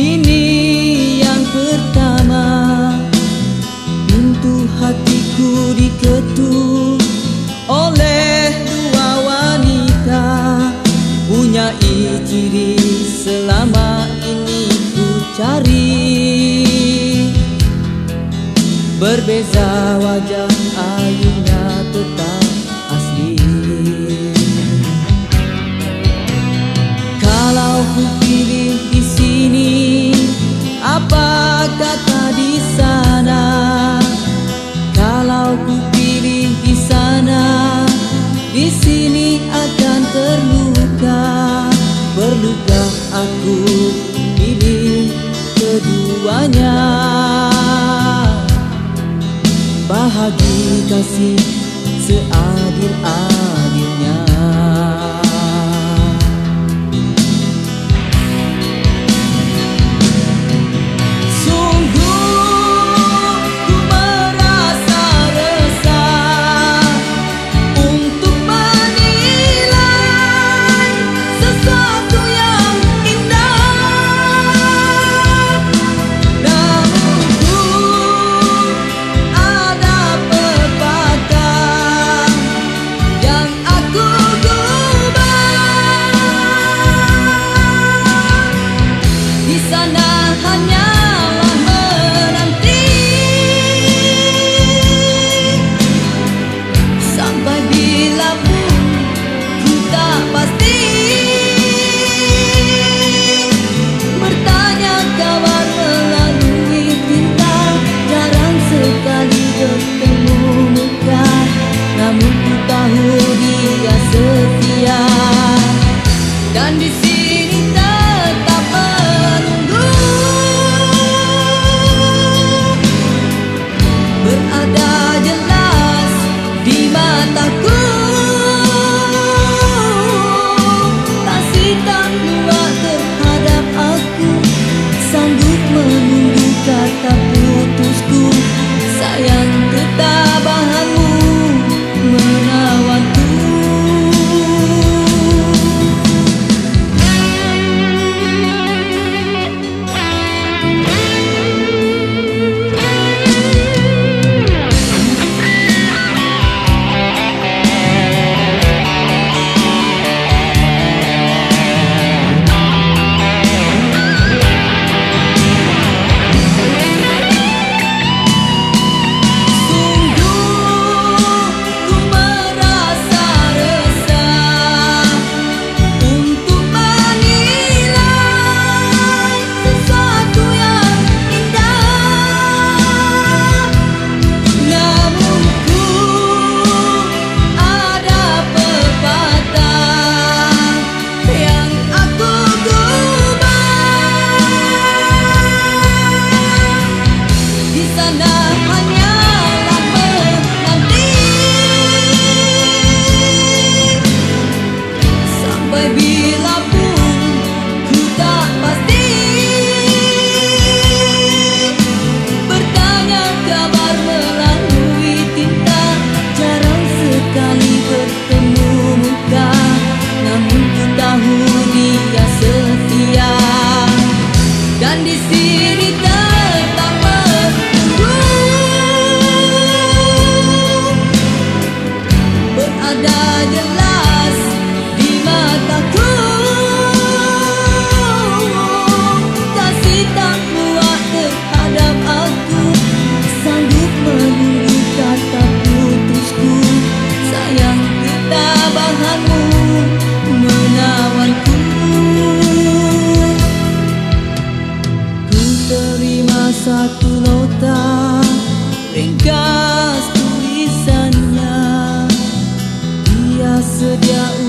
Ini yang pertama. Pintu hatiku diketuk Oleh dua wanita. Punya ciri selama ini ku cari. Berbeza wajah ayunya aku pilih keduanya. Bahagi kasih Namun ku tahu dia setia. Dan di sini dan di sini. Seadil-adilnya untuk menuju